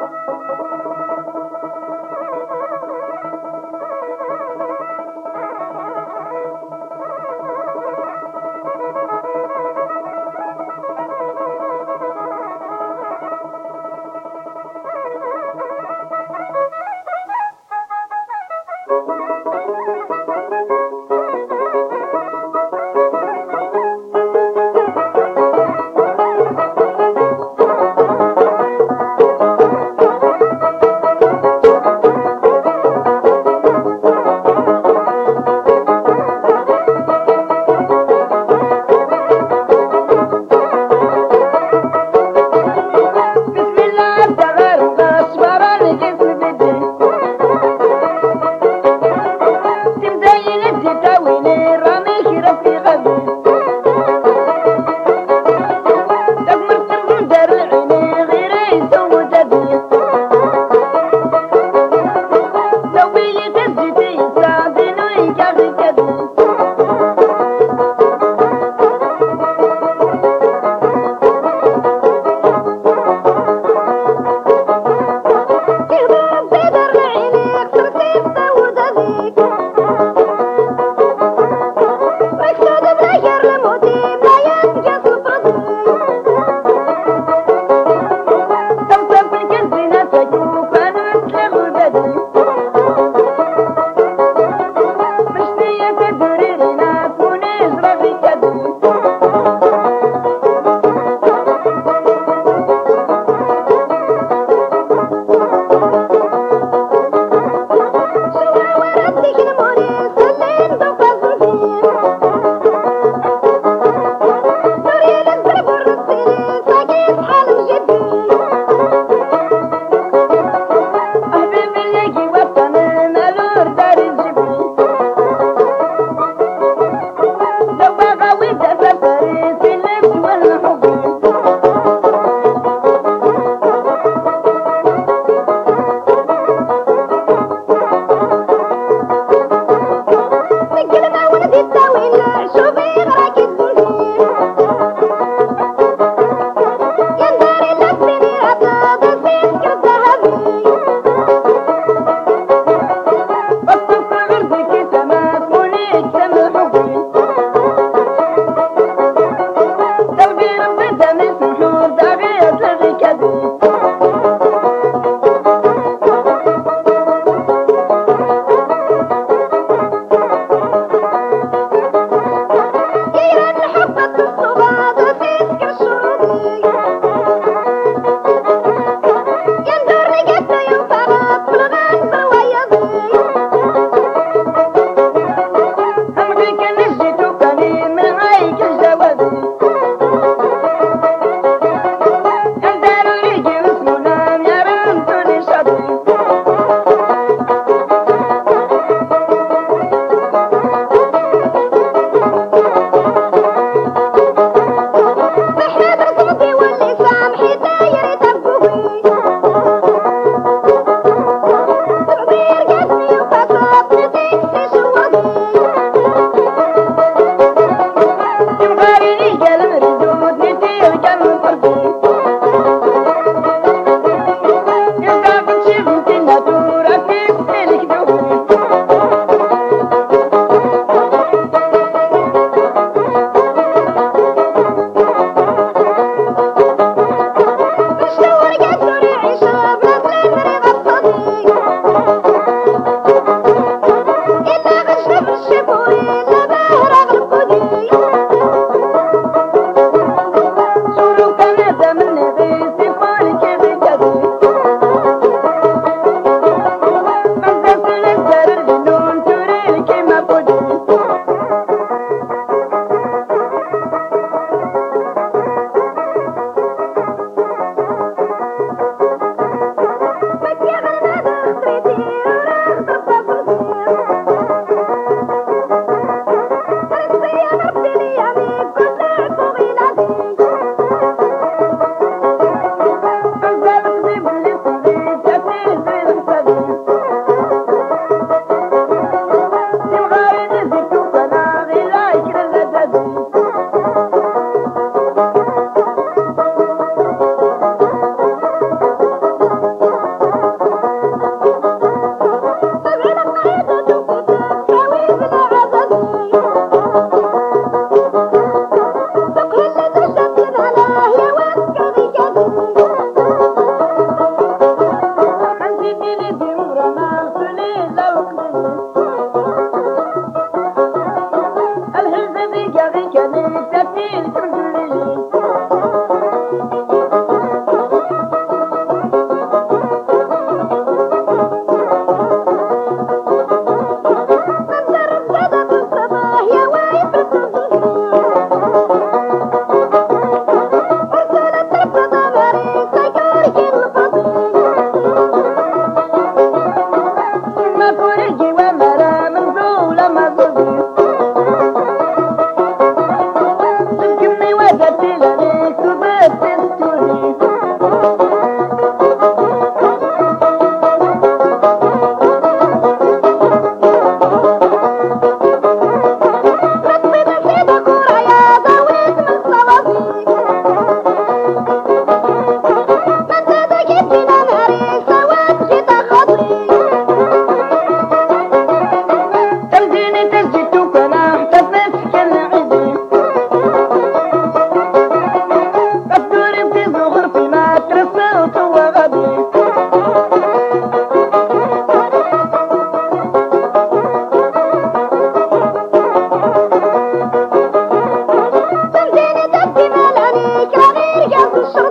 Thank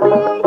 Bye.